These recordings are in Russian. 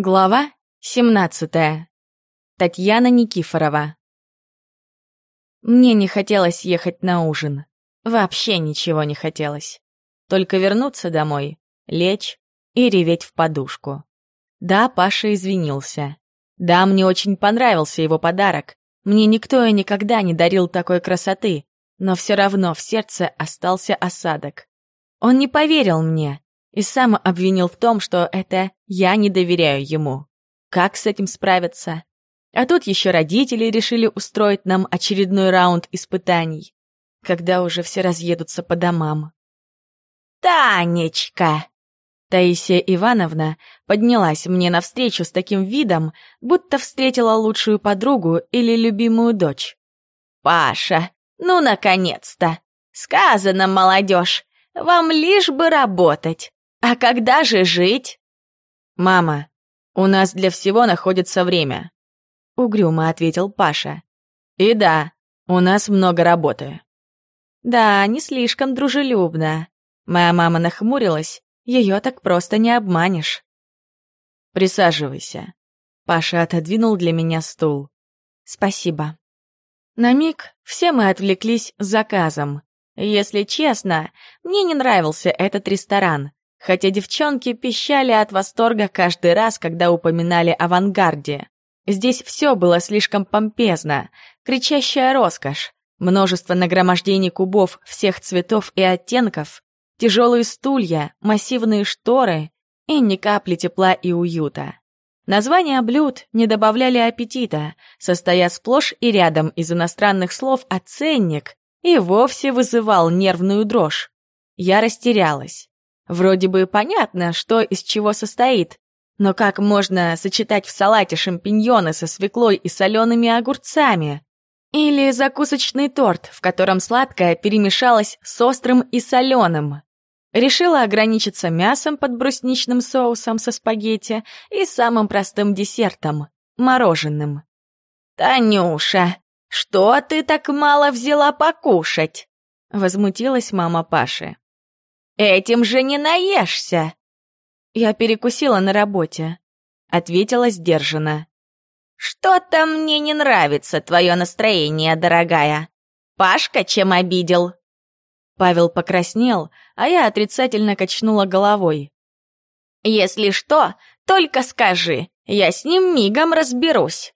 Глава 17. Татьяна Никифорова. Мне не хотелось ехать на ужин. Вообще ничего не хотелось. Только вернуться домой, лечь и реветь в подушку. Да, Паша извинился. Да, мне очень понравился его подарок. Мне никто и никогда не дарил такой красоты, но все равно в сердце остался осадок. Он не поверил мне, и сам обвинил в том, что это я не доверяю ему. Как с этим справиться? А тут еще родители решили устроить нам очередной раунд испытаний, когда уже все разъедутся по домам. «Танечка!» Таисия Ивановна поднялась мне навстречу с таким видом, будто встретила лучшую подругу или любимую дочь. «Паша, ну, наконец-то! Сказано, молодежь, вам лишь бы работать. «А когда же жить?» «Мама, у нас для всего находится время», — угрюмо ответил Паша. «И да, у нас много работы». «Да, не слишком дружелюбно». Моя мама нахмурилась, ее так просто не обманешь. «Присаживайся». Паша отодвинул для меня стул. «Спасибо». На миг все мы отвлеклись заказом. Если честно, мне не нравился этот ресторан хотя девчонки пищали от восторга каждый раз, когда упоминали авангарде. Здесь все было слишком помпезно, кричащая роскошь, множество нагромождений кубов всех цветов и оттенков, тяжелые стулья, массивные шторы и ни капли тепла и уюта. Названия блюд не добавляли аппетита, состоя сплошь и рядом из иностранных слов, а ценник и вовсе вызывал нервную дрожь. Я растерялась. Вроде бы понятно, что из чего состоит, но как можно сочетать в салате шампиньоны со свеклой и солеными огурцами? Или закусочный торт, в котором сладкое перемешалось с острым и соленым? Решила ограничиться мясом под брусничным соусом со спагетти и самым простым десертом — мороженым. «Танюша, что ты так мало взяла покушать?» — возмутилась мама Паши. Этим же не наешься!» «Я перекусила на работе», — ответила сдержанно. «Что-то мне не нравится твое настроение, дорогая. Пашка чем обидел?» Павел покраснел, а я отрицательно качнула головой. «Если что, только скажи, я с ним мигом разберусь».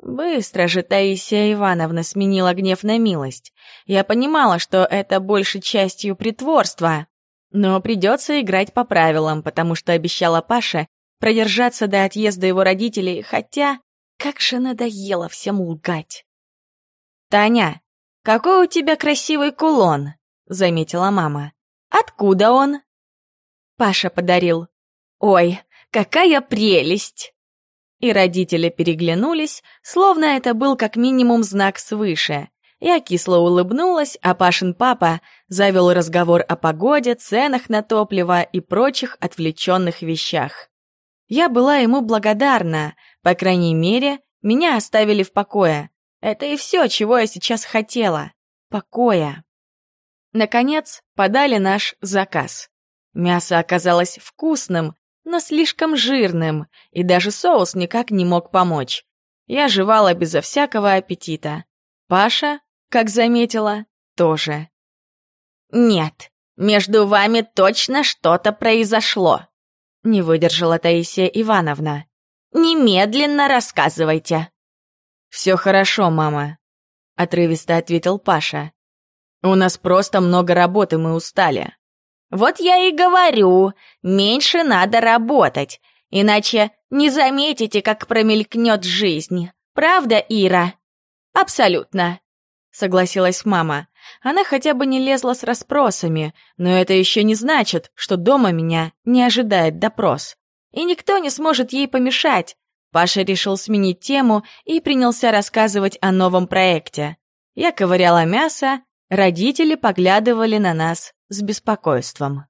Быстро же Таисия Ивановна сменила гнев на милость. Я понимала, что это больше частью притворства. Но придется играть по правилам, потому что обещала Паше продержаться до отъезда его родителей, хотя как же надоело всем лгать. «Таня, какой у тебя красивый кулон!» — заметила мама. «Откуда он?» Паша подарил. «Ой, какая прелесть!» И родители переглянулись, словно это был как минимум знак свыше. Я кисло улыбнулась, а Пашин папа завел разговор о погоде, ценах на топливо и прочих отвлеченных вещах. Я была ему благодарна, по крайней мере, меня оставили в покое. Это и все, чего я сейчас хотела. Покоя. Наконец, подали наш заказ. Мясо оказалось вкусным, но слишком жирным, и даже соус никак не мог помочь. Я жевала безо всякого аппетита. Паша, как заметила, тоже. «Нет, между вами точно что-то произошло», — не выдержала Таисия Ивановна. «Немедленно рассказывайте». «Все хорошо, мама», — отрывисто ответил Паша. «У нас просто много работы, мы устали». Вот я и говорю, меньше надо работать, иначе не заметите, как промелькнет жизнь. Правда, Ира? Абсолютно, согласилась мама. Она хотя бы не лезла с расспросами, но это еще не значит, что дома меня не ожидает допрос. И никто не сможет ей помешать. Паша решил сменить тему и принялся рассказывать о новом проекте. Я ковыряла мясо, родители поглядывали на нас с беспокойством.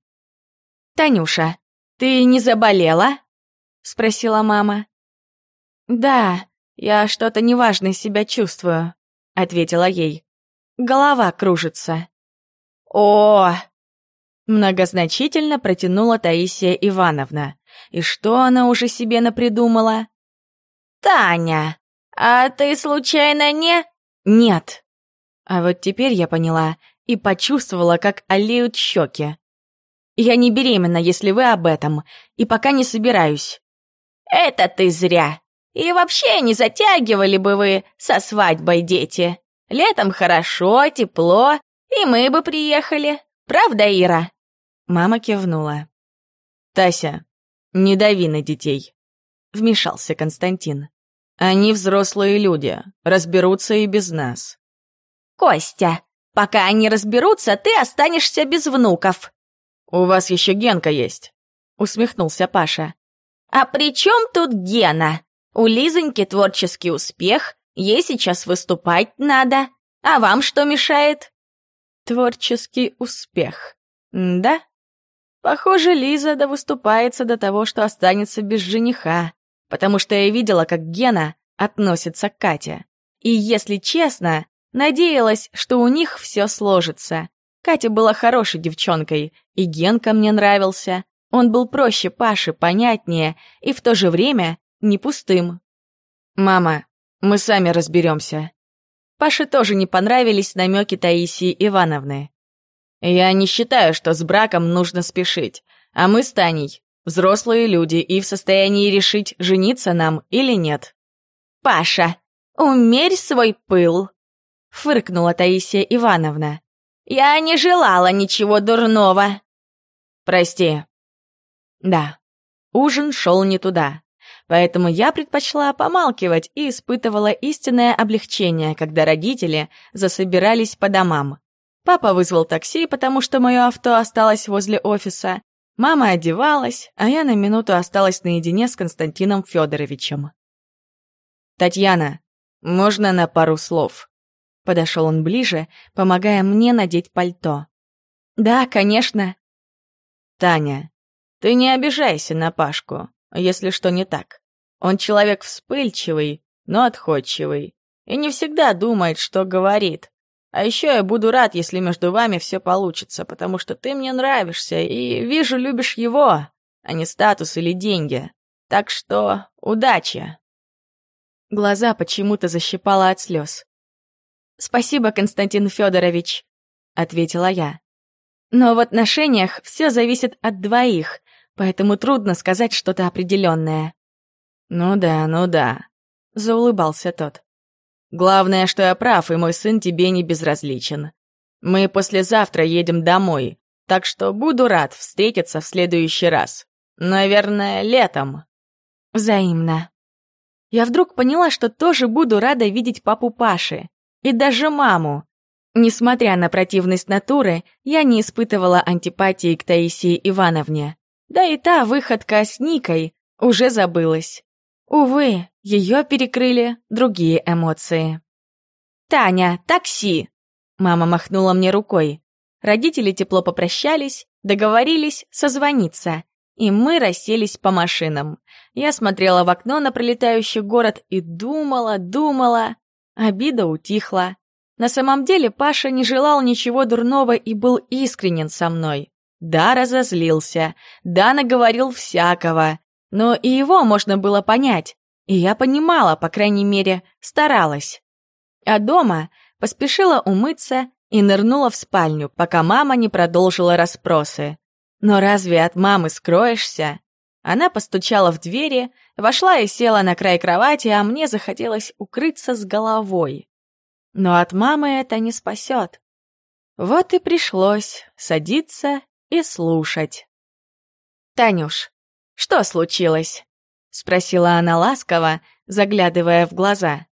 «Танюша, ты не заболела?» — спросила мама. «Да, я что-то неважно себя чувствую», — ответила ей. «Голова кружится». «О!» Многозначительно протянула Таисия Ивановна. И что она уже себе напридумала? «Таня, а ты случайно не...» «Нет». А вот теперь я поняла и почувствовала, как олеют щеки. «Я не беременна, если вы об этом, и пока не собираюсь». «Это ты зря. И вообще не затягивали бы вы со свадьбой, дети. Летом хорошо, тепло, и мы бы приехали. Правда, Ира?» Мама кивнула. «Тася, не дави на детей», — вмешался Константин. «Они взрослые люди, разберутся и без нас». «Костя, пока они разберутся, ты останешься без внуков». «У вас еще Генка есть», — усмехнулся Паша. «А при чем тут Гена? У Лизоньки творческий успех, ей сейчас выступать надо. А вам что мешает?» «Творческий успех. да?» Похоже, Лиза да выступается до того, что останется без жениха, потому что я видела, как Гена относится к Кате. И, если честно, надеялась, что у них все сложится. Катя была хорошей девчонкой, и Генка мне нравился. Он был проще Паши, понятнее, и в то же время не пустым. «Мама, мы сами разберемся». Паше тоже не понравились намеки Таисии Ивановны. Я не считаю, что с браком нужно спешить, а мы с Таней взрослые люди и в состоянии решить, жениться нам или нет. «Паша, умерь свой пыл!» — фыркнула Таисия Ивановна. «Я не желала ничего дурного!» «Прости». Да, ужин шел не туда, поэтому я предпочла помалкивать и испытывала истинное облегчение, когда родители засобирались по домам. Папа вызвал такси, потому что мое авто осталось возле офиса. Мама одевалась, а я на минуту осталась наедине с Константином Федоровичем. «Татьяна, можно на пару слов?» Подошел он ближе, помогая мне надеть пальто. «Да, конечно». «Таня, ты не обижайся на Пашку, если что не так. Он человек вспыльчивый, но отходчивый, и не всегда думает, что говорит. А еще я буду рад, если между вами все получится, потому что ты мне нравишься и вижу, любишь его, а не статус или деньги. Так что удачи!» Глаза почему-то защипала от слез. «Спасибо, Константин Федорович», — ответила я. «Но в отношениях все зависит от двоих, поэтому трудно сказать что-то определенное». «Ну да, ну да», — заулыбался тот. Главное, что я прав, и мой сын тебе не безразличен. Мы послезавтра едем домой, так что буду рад встретиться в следующий раз. Наверное, летом. Взаимно. Я вдруг поняла, что тоже буду рада видеть папу Паши. И даже маму. Несмотря на противность натуры, я не испытывала антипатии к Таисии Ивановне. Да и та выходка с Никой уже забылась. Увы, ее перекрыли другие эмоции. «Таня, такси!» Мама махнула мне рукой. Родители тепло попрощались, договорились созвониться, и мы расселись по машинам. Я смотрела в окно на пролетающий город и думала, думала. Обида утихла. На самом деле Паша не желал ничего дурного и был искренен со мной. Да, разозлился, да, наговорил всякого, но и его можно было понять, и я понимала, по крайней мере, старалась. А дома поспешила умыться и нырнула в спальню, пока мама не продолжила расспросы. Но разве от мамы скроешься? Она постучала в двери, вошла и села на край кровати, а мне захотелось укрыться с головой. Но от мамы это не спасет. Вот и пришлось садиться и слушать. «Танюш, что случилось?» — спросила она ласково, заглядывая в глаза.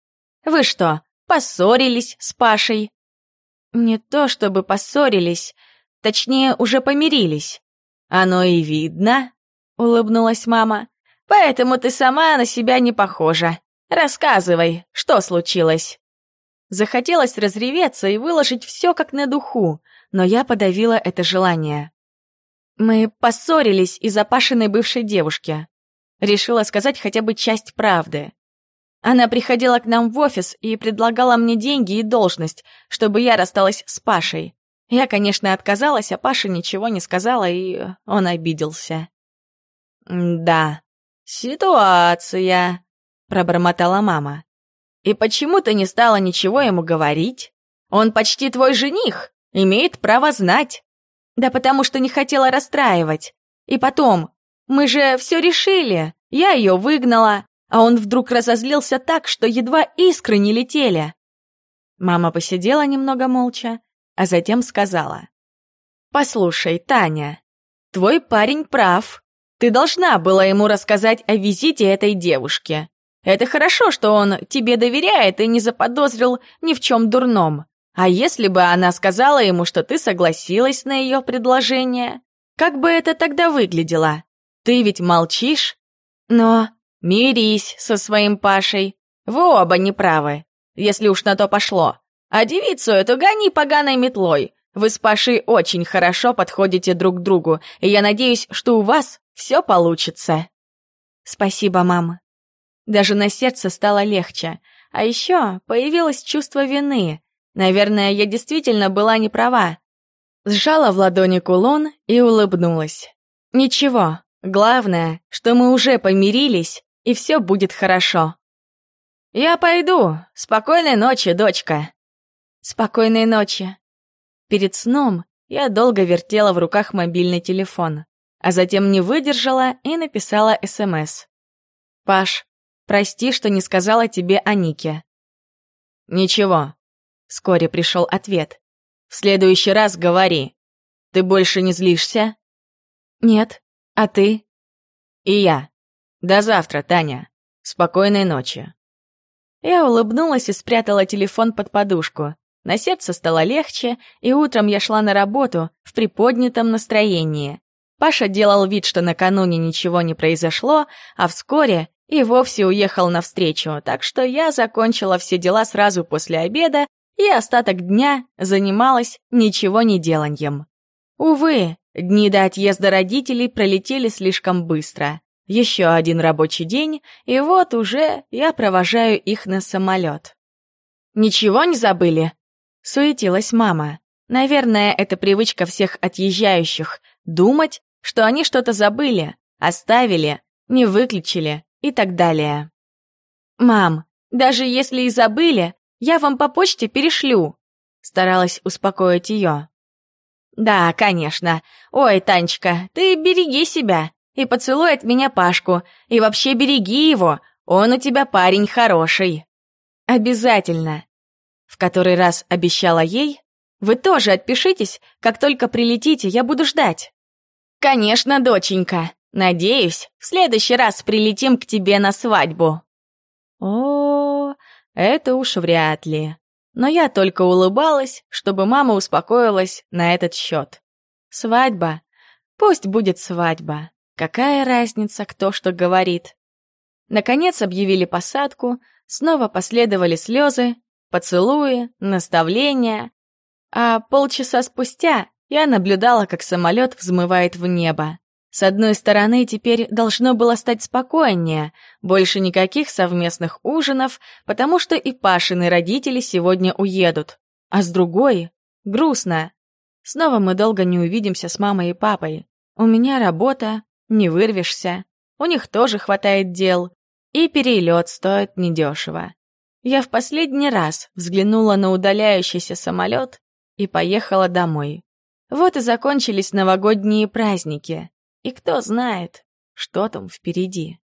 «Вы что, поссорились с Пашей?» «Не то чтобы поссорились, точнее, уже помирились». «Оно и видно», — улыбнулась мама. «Поэтому ты сама на себя не похожа. Рассказывай, что случилось?» Захотелось разреветься и выложить все как на духу, но я подавила это желание. Мы поссорились из-за Пашиной бывшей девушки. Решила сказать хотя бы часть правды. Она приходила к нам в офис и предлагала мне деньги и должность, чтобы я рассталась с Пашей. Я, конечно, отказалась, а Паша ничего не сказала, и он обиделся. «Да, ситуация», — пробормотала мама. «И почему ты не стала ничего ему говорить? Он почти твой жених, имеет право знать». «Да потому что не хотела расстраивать. И потом, мы же все решили, я ее выгнала, а он вдруг разозлился так, что едва искры не летели». Мама посидела немного молча, а затем сказала. «Послушай, Таня, твой парень прав. Ты должна была ему рассказать о визите этой девушки. Это хорошо, что он тебе доверяет и не заподозрил ни в чем дурном. А если бы она сказала ему, что ты согласилась на ее предложение? Как бы это тогда выглядело? Ты ведь молчишь? Но мирись со своим Пашей. Вы оба неправы, если уж на то пошло. А девицу эту гони поганой метлой. Вы с Пашей очень хорошо подходите друг к другу, и я надеюсь, что у вас все получится. Спасибо, мама. Даже на сердце стало легче. А еще появилось чувство вины. Наверное, я действительно была не права. Сжала в ладони кулон и улыбнулась. Ничего, главное, что мы уже помирились, и все будет хорошо. «Я пойду. Спокойной ночи, дочка». «Спокойной ночи». Перед сном я долго вертела в руках мобильный телефон, а затем не выдержала и написала СМС. «Паш, прости, что не сказала тебе о Нике». «Ничего», — вскоре пришел ответ. «В следующий раз говори. Ты больше не злишься?» «Нет. А ты?» «И я. До завтра, Таня. Спокойной ночи». Я улыбнулась и спрятала телефон под подушку. На сердце стало легче, и утром я шла на работу в приподнятом настроении. Паша делал вид, что накануне ничего не произошло, а вскоре и вовсе уехал навстречу, так что я закончила все дела сразу после обеда и остаток дня занималась ничего не деланьем. Увы, дни до отъезда родителей пролетели слишком быстро. Еще один рабочий день, и вот уже я провожаю их на самолет. «Ничего не забыли?» Суетилась мама. Наверное, это привычка всех отъезжающих — думать, что они что-то забыли, оставили, не выключили и так далее. «Мам, даже если и забыли, я вам по почте перешлю», — старалась успокоить ее. «Да, конечно. Ой, Танечка, ты береги себя и поцелуй от меня Пашку, и вообще береги его, он у тебя парень хороший». «Обязательно», в который раз обещала ей, «Вы тоже отпишитесь, как только прилетите, я буду ждать». «Конечно, доченька. Надеюсь, в следующий раз прилетим к тебе на свадьбу». О, это уж вряд ли. Но я только улыбалась, чтобы мама успокоилась на этот счет. Свадьба. Пусть будет свадьба. Какая разница, кто что говорит? Наконец объявили посадку, снова последовали слезы, поцелуи, наставления. А полчаса спустя я наблюдала, как самолет взмывает в небо. С одной стороны, теперь должно было стать спокойнее, больше никаких совместных ужинов, потому что и Пашины родители сегодня уедут. А с другой — грустно. Снова мы долго не увидимся с мамой и папой. У меня работа, не вырвешься. У них тоже хватает дел. И перелет стоит недешево. Я в последний раз взглянула на удаляющийся самолет и поехала домой. Вот и закончились новогодние праздники. И кто знает, что там впереди.